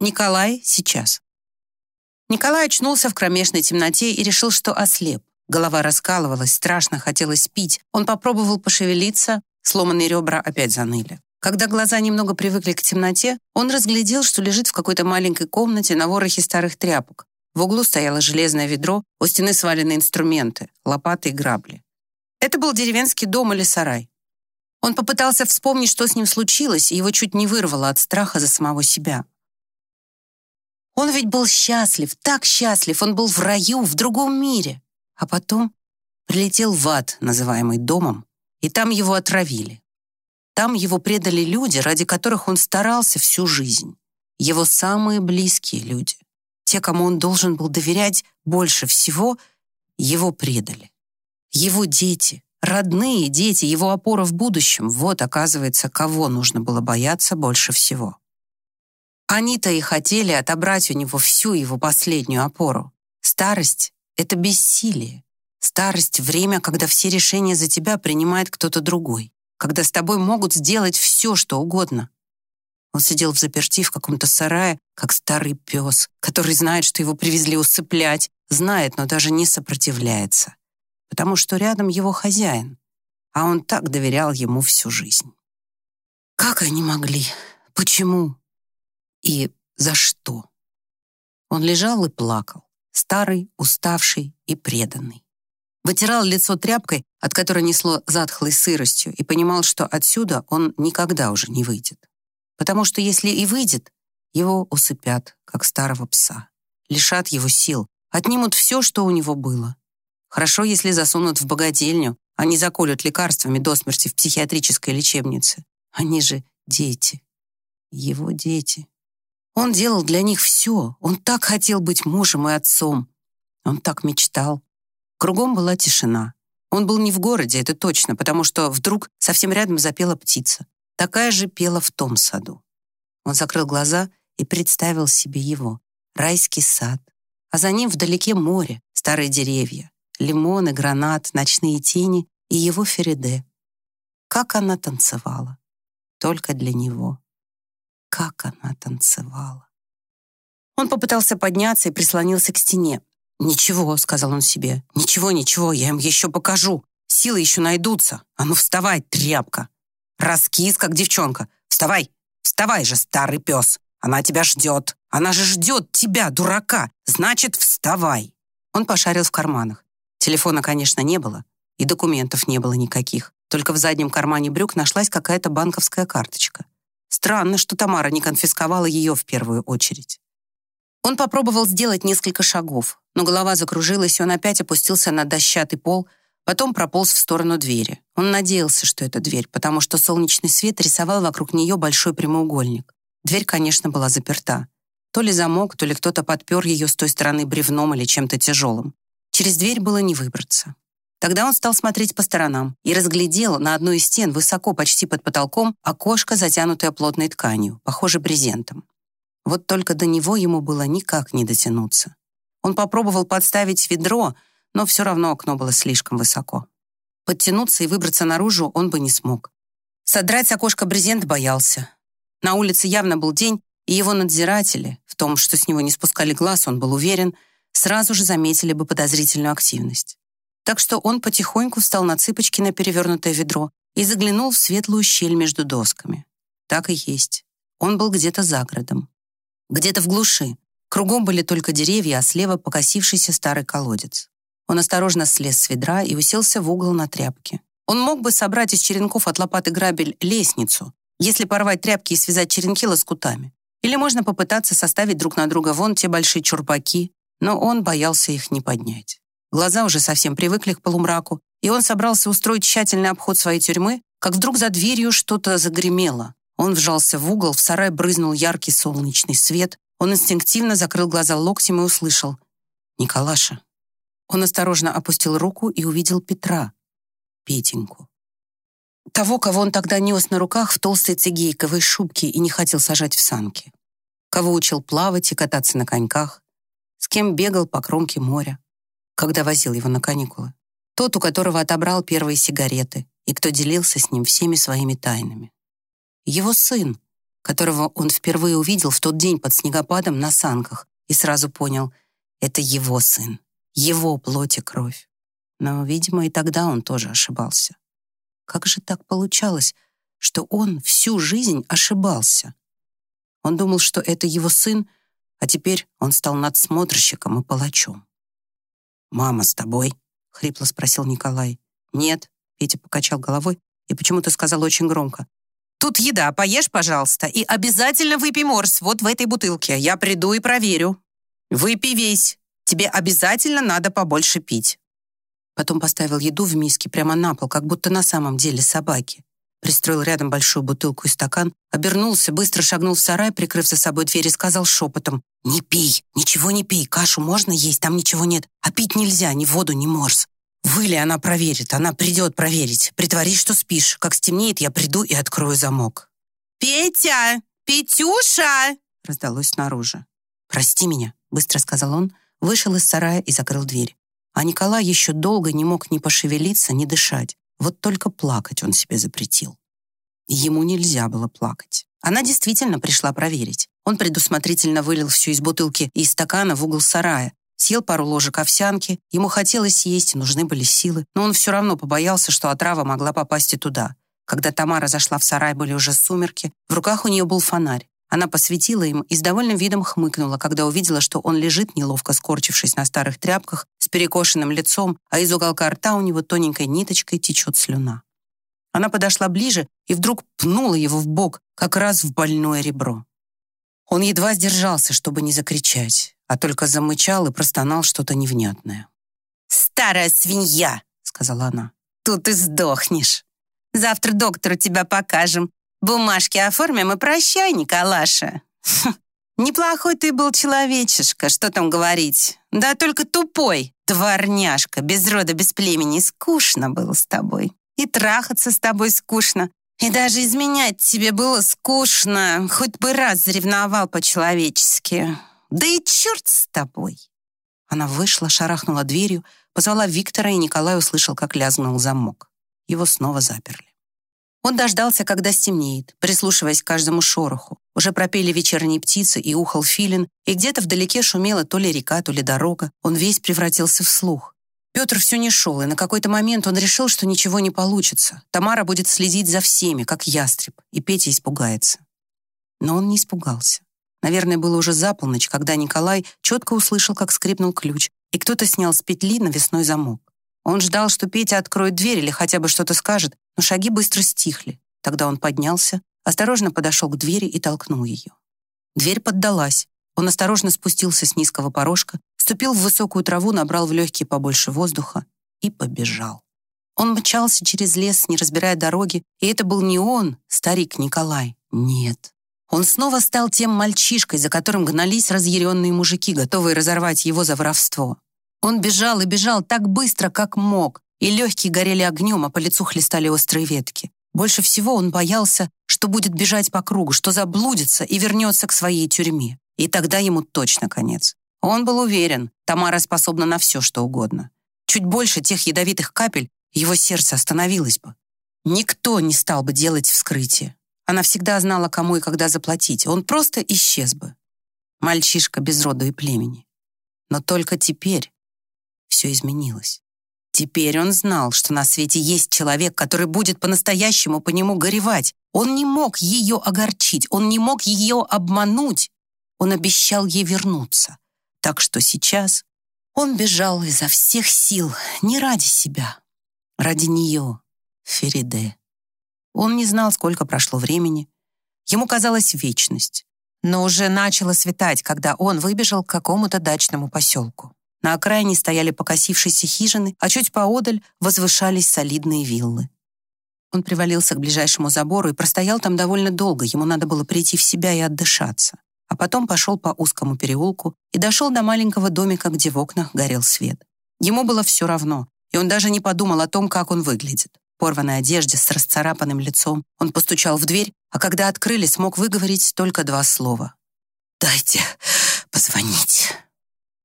Николай сейчас. Николай очнулся в кромешной темноте и решил, что ослеп. Голова раскалывалась, страшно хотелось пить. Он попробовал пошевелиться, сломанные ребра опять заныли. Когда глаза немного привыкли к темноте, он разглядел, что лежит в какой-то маленькой комнате на ворохе старых тряпок. В углу стояло железное ведро, у стены свалены инструменты, лопаты и грабли. Это был деревенский дом или сарай. Он попытался вспомнить, что с ним случилось, и его чуть не вырвало от страха за самого себя. Он ведь был счастлив, так счастлив, он был в раю, в другом мире. А потом прилетел в ад, называемый домом, и там его отравили. Там его предали люди, ради которых он старался всю жизнь. Его самые близкие люди. Те, кому он должен был доверять больше всего, его предали. Его дети, родные дети, его опора в будущем. Вот, оказывается, кого нужно было бояться больше всего. Они-то и хотели отобрать у него всю его последнюю опору. Старость — это бессилие. Старость — время, когда все решения за тебя принимает кто-то другой. Когда с тобой могут сделать все, что угодно. Он сидел в заперти в каком-то сарае, как старый пес, который знает, что его привезли усыплять, знает, но даже не сопротивляется. Потому что рядом его хозяин, а он так доверял ему всю жизнь. Как они могли? Почему? И за что? Он лежал и плакал, старый, уставший и преданный. Вытирал лицо тряпкой, от которой несло затхлой сыростью, и понимал, что отсюда он никогда уже не выйдет. Потому что если и выйдет, его усыпят, как старого пса. Лишат его сил, отнимут все, что у него было. Хорошо, если засунут в богадельню, а не заколют лекарствами до смерти в психиатрической лечебнице. Они же дети. Его дети. Он делал для них все. Он так хотел быть мужем и отцом. Он так мечтал. Кругом была тишина. Он был не в городе, это точно, потому что вдруг совсем рядом запела птица. Такая же пела в том саду. Он закрыл глаза и представил себе его. Райский сад. А за ним вдалеке море, старые деревья, лимоны, гранат, ночные тени и его Фериде. Как она танцевала. Только для него. Как она танцевала. Он попытался подняться и прислонился к стене. «Ничего», — сказал он себе, — «ничего, ничего, я им еще покажу. Силы еще найдутся. А ну вставай, тряпка! Раскис, как девчонка. Вставай, вставай же, старый пес. Она тебя ждет. Она же ждет тебя, дурака. Значит, вставай». Он пошарил в карманах. Телефона, конечно, не было, и документов не было никаких. Только в заднем кармане брюк нашлась какая-то банковская карточка. Странно, что Тамара не конфисковала ее в первую очередь. Он попробовал сделать несколько шагов, но голова закружилась, и он опять опустился на дощатый пол, потом прополз в сторону двери. Он надеялся, что это дверь, потому что солнечный свет рисовал вокруг нее большой прямоугольник. Дверь, конечно, была заперта. То ли замок, то ли кто-то подпер ее с той стороны бревном или чем-то тяжелым. Через дверь было не выбраться. Тогда он стал смотреть по сторонам и разглядел на одной из стен, высоко, почти под потолком, окошко, затянутое плотной тканью, похоже, брезентом. Вот только до него ему было никак не дотянуться. Он попробовал подставить ведро, но все равно окно было слишком высоко. Подтянуться и выбраться наружу он бы не смог. Содрать с окошка брезент боялся. На улице явно был день, и его надзиратели, в том, что с него не спускали глаз, он был уверен, сразу же заметили бы подозрительную активность так что он потихоньку встал на цыпочки на перевернутое ведро и заглянул в светлую щель между досками. Так и есть. Он был где-то за городом. Где-то в глуши. Кругом были только деревья, а слева покосившийся старый колодец. Он осторожно слез с ведра и уселся в угол на тряпке. Он мог бы собрать из черенков от лопаты грабель лестницу, если порвать тряпки и связать черенки лоскутами. Или можно попытаться составить друг на друга вон те большие чурбаки, но он боялся их не поднять. Глаза уже совсем привыкли к полумраку, и он собрался устроить тщательный обход своей тюрьмы, как вдруг за дверью что-то загремело. Он вжался в угол, в сарай брызнул яркий солнечный свет. Он инстинктивно закрыл глаза локтем и услышал «Николаша». Он осторожно опустил руку и увидел Петра, Петеньку. Того, кого он тогда нес на руках в толстой цигейковой шубке и не хотел сажать в санки. Кого учил плавать и кататься на коньках, с кем бегал по кромке моря когда возил его на каникулы. Тот, у которого отобрал первые сигареты, и кто делился с ним всеми своими тайнами. Его сын, которого он впервые увидел в тот день под снегопадом на санках, и сразу понял — это его сын, его плоть и кровь. Но, видимо, и тогда он тоже ошибался. Как же так получалось, что он всю жизнь ошибался? Он думал, что это его сын, а теперь он стал надсмотрщиком и палачом. «Мама с тобой?» — хрипло спросил Николай. «Нет», — Петя покачал головой и почему-то сказал очень громко. «Тут еда, поешь, пожалуйста, и обязательно выпей морс вот в этой бутылке. Я приду и проверю. Выпей весь. Тебе обязательно надо побольше пить». Потом поставил еду в миске прямо на пол, как будто на самом деле собаки. Пристроил рядом большую бутылку и стакан, обернулся, быстро шагнул в сарай, прикрыв за собой дверь и сказал шепотом, «Не пей, ничего не пей, кашу можно есть, там ничего нет, а пить нельзя, ни воду, ни морс. Выли она проверит, она придет проверить. Притворись, что спишь. Как стемнеет, я приду и открою замок». «Петя! Петюша!» раздалось снаружи. «Прости меня», — быстро сказал он, вышел из сарая и закрыл дверь. А Николай еще долго не мог ни пошевелиться, ни дышать. Вот только плакать он себе запретил. Ему нельзя было плакать. Она действительно пришла проверить. Он предусмотрительно вылил все из бутылки и из стакана в угол сарая, съел пару ложек овсянки, ему хотелось есть, нужны были силы, но он все равно побоялся, что отрава могла попасть и туда. Когда Тамара зашла в сарай, были уже сумерки, в руках у нее был фонарь. Она посветила им и с довольным видом хмыкнула, когда увидела, что он лежит, неловко скорчившись на старых тряпках, с перекошенным лицом, а из уголка рта у него тоненькой ниточкой течет слюна. Она подошла ближе и вдруг пнула его в бок, как раз в больное ребро. Он едва сдержался, чтобы не закричать, а только замычал и простонал что-то невнятное. «Старая свинья!» — сказала она. «Тут и сдохнешь. Завтра доктору тебя покажем. Бумажки оформим и прощай, Николаша. Неплохой ты был человечишка, что там говорить. Да только тупой, дворняжка, без рода, без племени. Скучно было с тобой. И трахаться с тобой скучно. И даже изменять тебе было скучно. Хоть бы раз заревновал по-человечески. Да и черт с тобой. Она вышла, шарахнула дверью, позвала Виктора, и Николай услышал, как лязгнул замок. Его снова заперли. Он дождался, когда стемнеет, прислушиваясь к каждому шороху. Уже пропели вечерние птицы и ухал филин, и где-то вдалеке шумела то ли река, то ли дорога. Он весь превратился в слух. Петр все не шел, и на какой-то момент он решил, что ничего не получится. Тамара будет следить за всеми, как ястреб, и Петя испугается. Но он не испугался. Наверное, было уже за полночь, когда Николай четко услышал, как скрипнул ключ, и кто-то снял с петли навесной замок. Он ждал, что Петя откроет дверь или хотя бы что-то скажет, но шаги быстро стихли. Тогда он поднялся, осторожно подошел к двери и толкнул ее. Дверь поддалась. Он осторожно спустился с низкого порожка, ступил в высокую траву, набрал в легкие побольше воздуха и побежал. Он мчался через лес, не разбирая дороги, и это был не он, старик Николай. Нет. Он снова стал тем мальчишкой, за которым гнались разъяренные мужики, готовые разорвать его за воровство. Он бежал и бежал так быстро, как мог, и легкие горели огнем, а по лицу хлестали острые ветки. Больше всего он боялся, что будет бежать по кругу, что заблудится и вернется к своей тюрьме. И тогда ему точно конец. Он был уверен, Тамара способна на все, что угодно. Чуть больше тех ядовитых капель, его сердце остановилось бы. Никто не стал бы делать вскрытие. Она всегда знала, кому и когда заплатить. Он просто исчез бы. Мальчишка без рода и племени. Но только теперь все изменилось. Теперь он знал, что на свете есть человек, который будет по-настоящему по нему горевать. Он не мог ее огорчить, он не мог ее обмануть. Он обещал ей вернуться. Так что сейчас он бежал изо всех сил, не ради себя, ради нее, Фериде. Он не знал, сколько прошло времени. Ему казалась вечность. Но уже начало светать, когда он выбежал к какому-то дачному поселку. На окраине стояли покосившиеся хижины, а чуть поодаль возвышались солидные виллы. Он привалился к ближайшему забору и простоял там довольно долго, ему надо было прийти в себя и отдышаться. А потом пошел по узкому переулку и дошел до маленького домика, где в окнах горел свет. Ему было все равно, и он даже не подумал о том, как он выглядит. В порванной одежде с расцарапанным лицом он постучал в дверь, а когда открыли, смог выговорить только два слова. «Дайте позвонить».